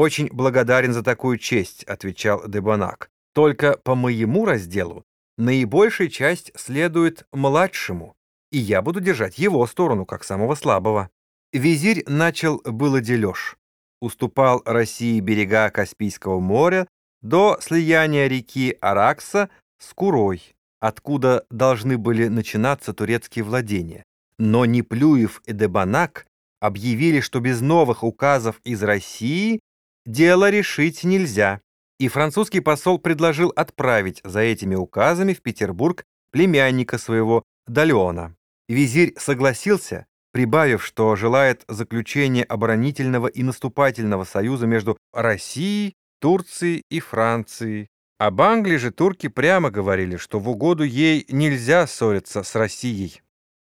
«Очень благодарен за такую честь», — отвечал Дебонак. «Только по моему разделу наибольшая часть следует младшему, и я буду держать его сторону, как самого слабого». Визирь начал было дележ. Уступал России берега Каспийского моря до слияния реки Аракса с Курой, откуда должны были начинаться турецкие владения. Но Неплюев и Дебанак объявили, что без новых указов из России дело решить нельзя, и французский посол предложил отправить за этими указами в Петербург племянника своего Далеона. Визирь согласился, прибавив, что желает заключения оборонительного и наступательного союза между Россией, Турцией и Францией. Об Англии же турки прямо говорили, что в угоду ей нельзя ссориться с Россией.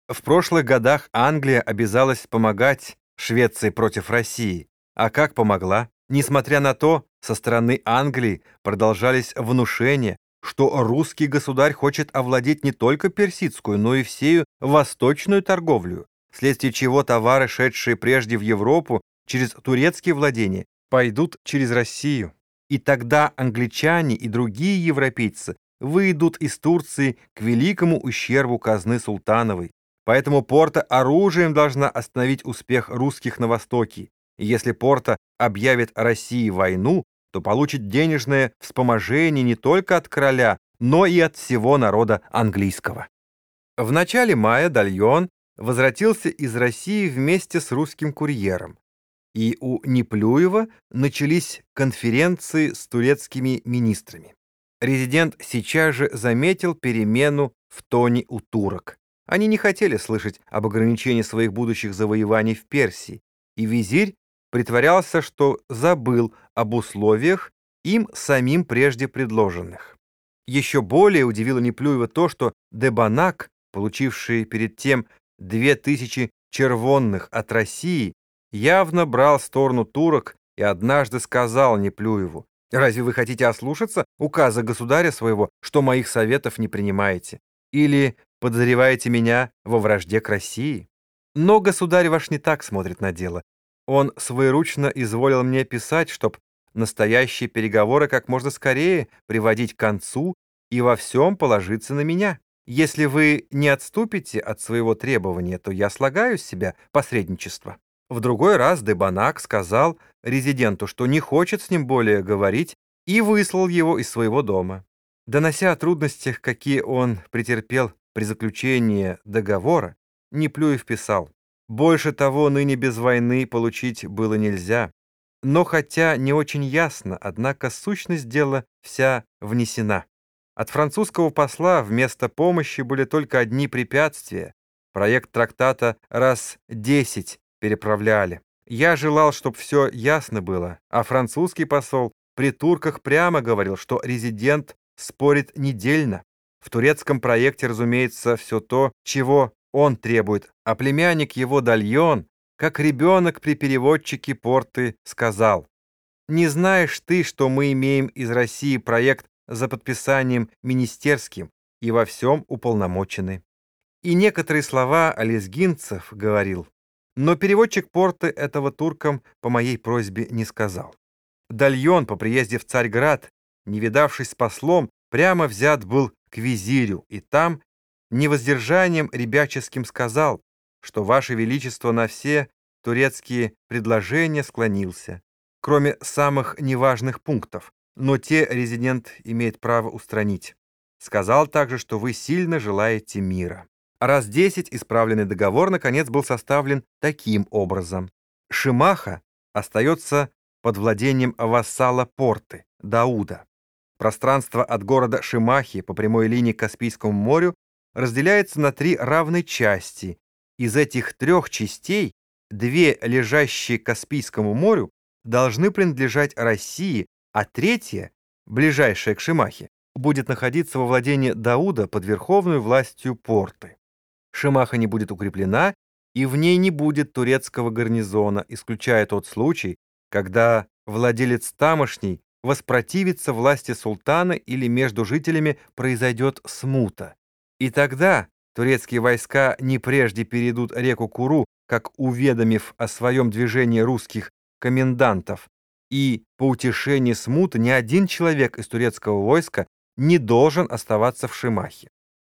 В прошлых годах Англия обязалась помогать Швеции против России. А как помогла? Несмотря на то, со стороны Англии продолжались внушения, что русский государь хочет овладеть не только персидскую, но и всею восточную торговлю, вследствие чего товары, шедшие прежде в Европу через турецкие владения, пойдут через Россию. И тогда англичане и другие европейцы выйдут из Турции к великому ущербу казны Султановой. Поэтому Порта оружием должна остановить успех русских на Востоке. Если Порта объявит России войну, то получит денежное вспоможение не только от короля, но и от всего народа английского. В начале мая Дальон возвратился из России вместе с русским курьером, и у Неплюева начались конференции с турецкими министрами. Резидент сейчас же заметил перемену в тоне у турок. Они не хотели слышать об ограничении своих будущих завоеваний в Персии, и визирь притворялся, что забыл об условиях, им самим прежде предложенных. Еще более удивило Неплюева то, что Дебанак, получивший перед тем две тысячи червонных от России, явно брал сторону турок и однажды сказал Неплюеву, «Разве вы хотите ослушаться указа государя своего, что моих советов не принимаете? Или подозреваете меня во вражде к России?» Но государь ваш не так смотрит на дело. Он своеручно изволил мне писать, чтоб настоящие переговоры как можно скорее приводить к концу и во всем положиться на меня. Если вы не отступите от своего требования, то я слагаю с себя посредничество». В другой раз Дебанак сказал резиденту, что не хочет с ним более говорить, и выслал его из своего дома. Донося о трудностях, какие он претерпел при заключении договора, Неплюев писал, «Больше того ныне без войны получить было нельзя, но хотя не очень ясно, однако сущность дела вся внесена». От французского посла вместо помощи были только одни препятствия. Проект трактата раз десять переправляли. Я желал, чтобы все ясно было, а французский посол при турках прямо говорил, что резидент спорит недельно. В турецком проекте, разумеется, все то, чего он требует, а племянник его Дальон, как ребенок при переводчике порты, сказал, «Не знаешь ты, что мы имеем из России проект за подписанием министерским и во всем уполномочены. И некоторые слова Ализгинцев говорил, но переводчик порты этого туркам по моей просьбе не сказал. Дальон по приезде в Царьград, не видавшись с послом, прямо взят был к визирю, и там невоздержанием ребяческим сказал, что Ваше Величество на все турецкие предложения склонился, кроме самых неважных пунктов, но те резидент имеет право устранить. Сказал также, что вы сильно желаете мира. Раз 10 исправленный договор, наконец, был составлен таким образом. Шимаха остается под владением вассала порты, Дауда. Пространство от города Шимахи по прямой линии к Каспийскому морю разделяется на три равные части. Из этих трех частей две, лежащие к Каспийскому морю, должны принадлежать России, а третья, ближайшая к Шимахе, будет находиться во владении Дауда под верховной властью порты. Шимаха не будет укреплена, и в ней не будет турецкого гарнизона, исключая тот случай, когда владелец тамошний воспротивится власти султана или между жителями произойдет смута. И тогда турецкие войска не прежде перейдут реку Куру, как уведомив о своем движении русских комендантов, и по утешении смуты ни один человек из турецкого войска не должен оставаться в Шимахе.